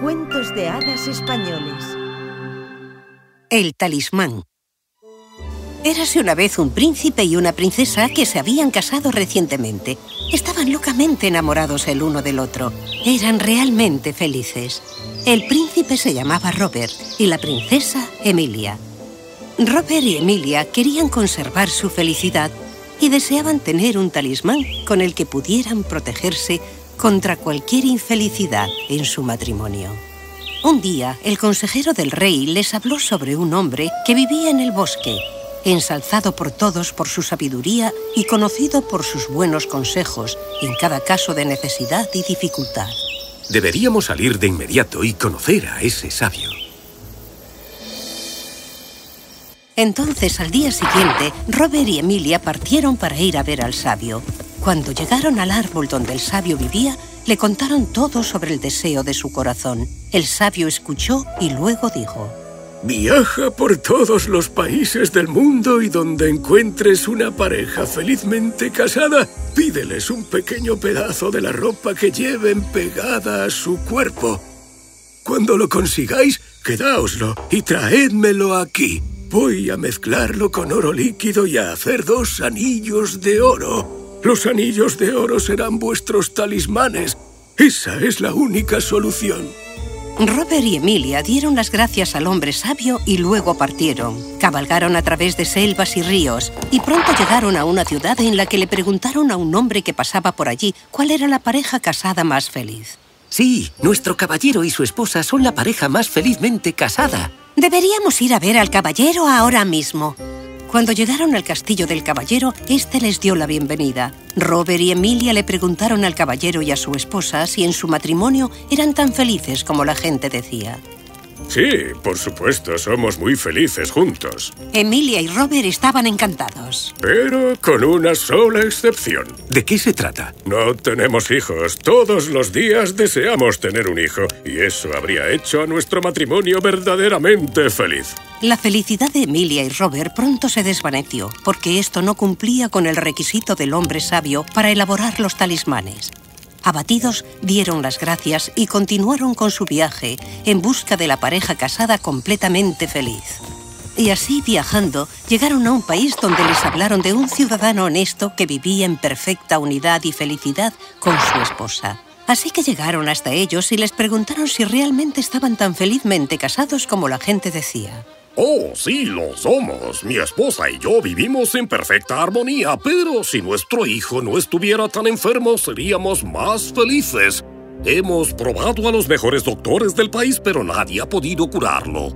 Cuentos de hadas españoles. El talismán. Érase una vez un príncipe y una princesa que se habían casado recientemente. Estaban locamente enamorados el uno del otro. Eran realmente felices. El príncipe se llamaba Robert y la princesa Emilia. Robert y Emilia querían conservar su felicidad y deseaban tener un talismán con el que pudieran protegerse contra cualquier infelicidad en su matrimonio. Un día, el consejero del rey les habló sobre un hombre que vivía en el bosque, ensalzado por todos por su sabiduría y conocido por sus buenos consejos en cada caso de necesidad y dificultad. Deberíamos salir de inmediato y conocer a ese sabio. Entonces, al día siguiente, Robert y Emilia partieron para ir a ver al sabio. Cuando llegaron al árbol donde el sabio vivía, le contaron todo sobre el deseo de su corazón. El sabio escuchó y luego dijo... Viaja por todos los países del mundo y donde encuentres una pareja felizmente casada, pídeles un pequeño pedazo de la ropa que lleven pegada a su cuerpo. Cuando lo consigáis, quedáoslo y traédmelo aquí. Voy a mezclarlo con oro líquido y a hacer dos anillos de oro. Los anillos de oro serán vuestros talismanes. Esa es la única solución. Robert y Emilia dieron las gracias al hombre sabio y luego partieron. Cabalgaron a través de selvas y ríos y pronto llegaron a una ciudad en la que le preguntaron a un hombre que pasaba por allí cuál era la pareja casada más feliz. Sí, nuestro caballero y su esposa son la pareja más felizmente casada. Deberíamos ir a ver al caballero ahora mismo. Cuando llegaron al castillo del caballero, éste les dio la bienvenida. Robert y Emilia le preguntaron al caballero y a su esposa si en su matrimonio eran tan felices como la gente decía. Sí, por supuesto, somos muy felices juntos. Emilia y Robert estaban encantados. Pero con una sola excepción. ¿De qué se trata? No tenemos hijos. Todos los días deseamos tener un hijo. Y eso habría hecho a nuestro matrimonio verdaderamente feliz. La felicidad de Emilia y Robert pronto se desvaneció, porque esto no cumplía con el requisito del hombre sabio para elaborar los talismanes. Abatidos, dieron las gracias y continuaron con su viaje en busca de la pareja casada completamente feliz. Y así, viajando, llegaron a un país donde les hablaron de un ciudadano honesto que vivía en perfecta unidad y felicidad con su esposa. Así que llegaron hasta ellos y les preguntaron si realmente estaban tan felizmente casados como la gente decía. Oh, sí, lo somos. Mi esposa y yo vivimos en perfecta armonía, pero si nuestro hijo no estuviera tan enfermo, seríamos más felices. Hemos probado a los mejores doctores del país, pero nadie ha podido curarlo.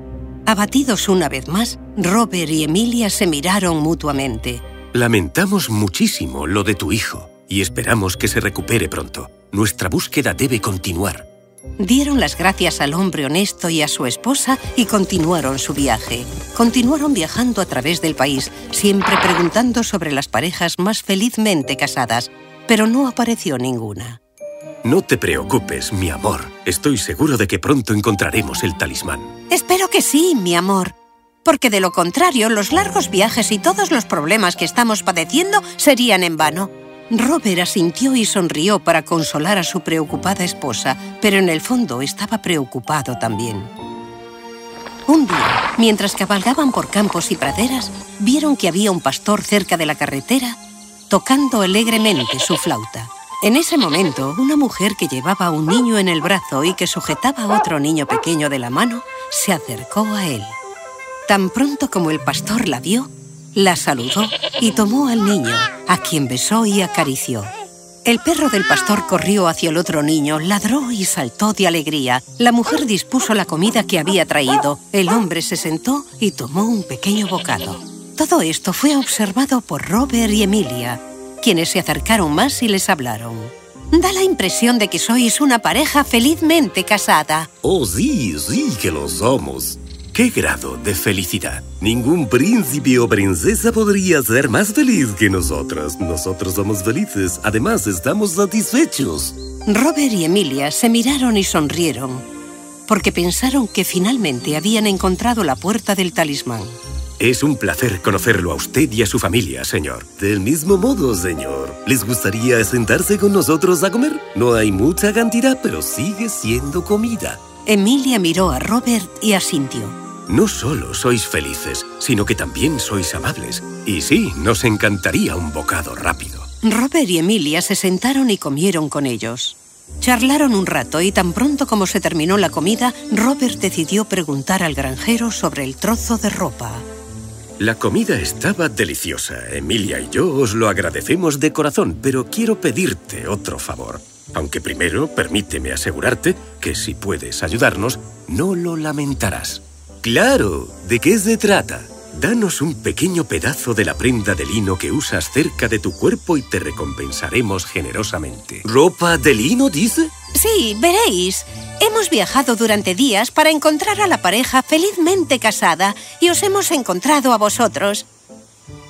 Abatidos una vez más, Robert y Emilia se miraron mutuamente. Lamentamos muchísimo lo de tu hijo y esperamos que se recupere pronto. Nuestra búsqueda debe continuar. Dieron las gracias al hombre honesto y a su esposa y continuaron su viaje. Continuaron viajando a través del país, siempre preguntando sobre las parejas más felizmente casadas, pero no apareció ninguna. No te preocupes, mi amor. Estoy seguro de que pronto encontraremos el talismán. Espero que sí, mi amor. Porque de lo contrario, los largos viajes y todos los problemas que estamos padeciendo serían en vano. Robert asintió y sonrió para consolar a su preocupada esposa, pero en el fondo estaba preocupado también. Un día, mientras cabalgaban por campos y praderas, vieron que había un pastor cerca de la carretera tocando alegremente su flauta. En ese momento, una mujer que llevaba a un niño en el brazo y que sujetaba a otro niño pequeño de la mano, se acercó a él. Tan pronto como el pastor la vio, la saludó y tomó al niño, a quien besó y acarició. El perro del pastor corrió hacia el otro niño, ladró y saltó de alegría. La mujer dispuso la comida que había traído. El hombre se sentó y tomó un pequeño bocado. Todo esto fue observado por Robert y Emilia, quienes se acercaron más y les hablaron. Da la impresión de que sois una pareja felizmente casada. Oh, sí, sí que lo somos. ¿Qué grado de felicidad? Ningún príncipe o princesa podría ser más feliz que nosotros. Nosotros somos felices. Además, estamos satisfechos. Robert y Emilia se miraron y sonrieron, porque pensaron que finalmente habían encontrado la puerta del talismán. Es un placer conocerlo a usted y a su familia, señor. Del mismo modo, señor. ¿Les gustaría sentarse con nosotros a comer? No hay mucha cantidad, pero sigue siendo comida. Emilia miró a Robert y asintió. No solo sois felices, sino que también sois amables. Y sí, nos encantaría un bocado rápido. Robert y Emilia se sentaron y comieron con ellos. Charlaron un rato y tan pronto como se terminó la comida, Robert decidió preguntar al granjero sobre el trozo de ropa. La comida estaba deliciosa. Emilia y yo os lo agradecemos de corazón, pero quiero pedirte otro favor. Aunque primero permíteme asegurarte que si puedes ayudarnos, no lo lamentarás. Claro, ¿de qué se trata? Danos un pequeño pedazo de la prenda de lino que usas cerca de tu cuerpo y te recompensaremos generosamente. ¿Ropa de lino, dice? Sí, veréis. Hemos viajado durante días para encontrar a la pareja felizmente casada y os hemos encontrado a vosotros.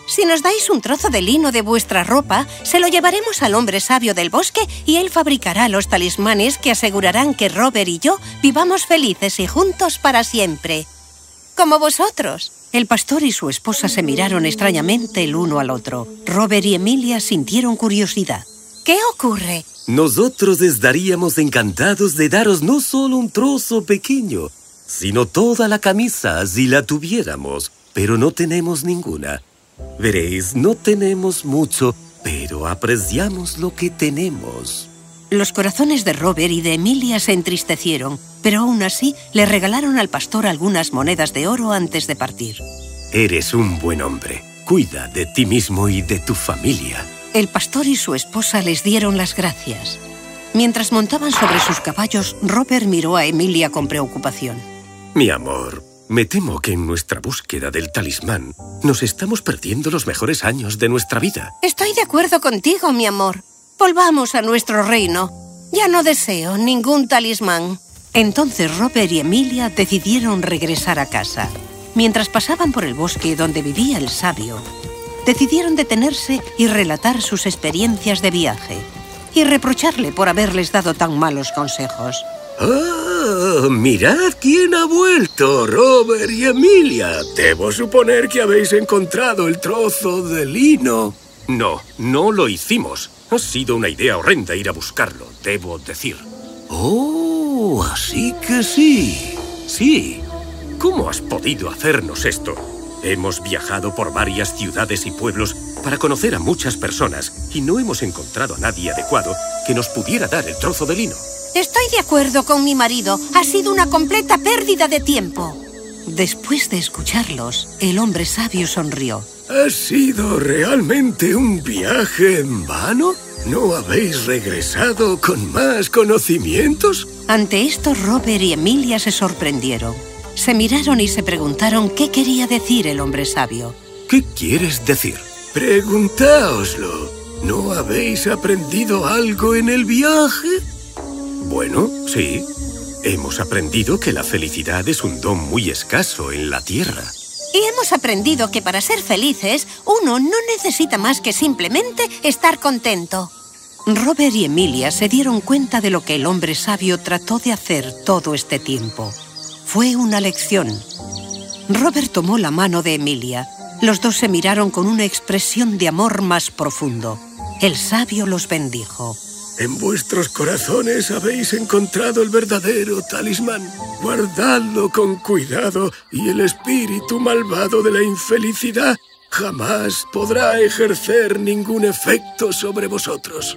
Si nos dais un trozo de lino de vuestra ropa, se lo llevaremos al hombre sabio del bosque y él fabricará los talismanes que asegurarán que Robert y yo vivamos felices y juntos para siempre. Como vosotros. El pastor y su esposa se miraron extrañamente el uno al otro. Robert y Emilia sintieron curiosidad. ¿Qué ocurre? Nosotros estaríamos encantados de daros no solo un trozo pequeño, sino toda la camisa si la tuviéramos, pero no tenemos ninguna. Veréis, no tenemos mucho, pero apreciamos lo que tenemos. Los corazones de Robert y de Emilia se entristecieron, pero aún así le regalaron al pastor algunas monedas de oro antes de partir. Eres un buen hombre. Cuida de ti mismo y de tu familia. El pastor y su esposa les dieron las gracias. Mientras montaban sobre sus caballos, Robert miró a Emilia con preocupación. Mi amor, me temo que en nuestra búsqueda del talismán nos estamos perdiendo los mejores años de nuestra vida. Estoy de acuerdo contigo, mi amor. Volvamos a nuestro reino. Ya no deseo ningún talismán. Entonces Robert y Emilia decidieron regresar a casa. Mientras pasaban por el bosque donde vivía el sabio, decidieron detenerse y relatar sus experiencias de viaje y reprocharle por haberles dado tan malos consejos. ¡Ah! ¡Mirad quién ha vuelto! Robert y Emilia. Debo suponer que habéis encontrado el trozo de lino. No, no lo hicimos. Ha sido una idea horrenda ir a buscarlo, debo decir. ¡Oh! Así que sí. Sí. ¿Cómo has podido hacernos esto? Hemos viajado por varias ciudades y pueblos para conocer a muchas personas y no hemos encontrado a nadie adecuado que nos pudiera dar el trozo de lino. Estoy de acuerdo con mi marido. Ha sido una completa pérdida de tiempo. Después de escucharlos, el hombre sabio sonrió. ¿Ha sido realmente un viaje en vano? ¿No habéis regresado con más conocimientos? Ante esto, Robert y Emilia se sorprendieron. Se miraron y se preguntaron qué quería decir el hombre sabio. ¿Qué quieres decir? Preguntáoslo. ¿No habéis aprendido algo en el viaje? Bueno, sí. Hemos aprendido que la felicidad es un don muy escaso en la Tierra. Y hemos aprendido que para ser felices, uno no necesita más que simplemente estar contento. Robert y Emilia se dieron cuenta de lo que el hombre sabio trató de hacer todo este tiempo. Fue una lección. Robert tomó la mano de Emilia. Los dos se miraron con una expresión de amor más profundo. El sabio los bendijo. En vuestros corazones habéis encontrado el verdadero talismán. Guardadlo con cuidado y el espíritu malvado de la infelicidad jamás podrá ejercer ningún efecto sobre vosotros.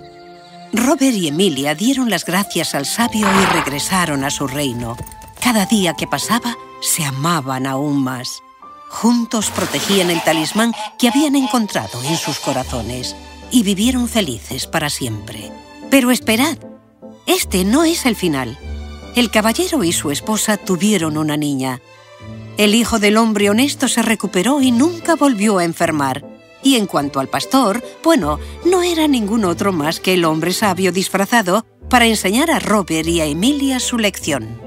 Robert y Emilia dieron las gracias al sabio y regresaron a su reino. Cada día que pasaba, se amaban aún más. Juntos protegían el talismán que habían encontrado en sus corazones y vivieron felices para siempre. Pero esperad, este no es el final. El caballero y su esposa tuvieron una niña. El hijo del hombre honesto se recuperó y nunca volvió a enfermar. Y en cuanto al pastor, bueno, no era ningún otro más que el hombre sabio disfrazado para enseñar a Robert y a Emilia su lección.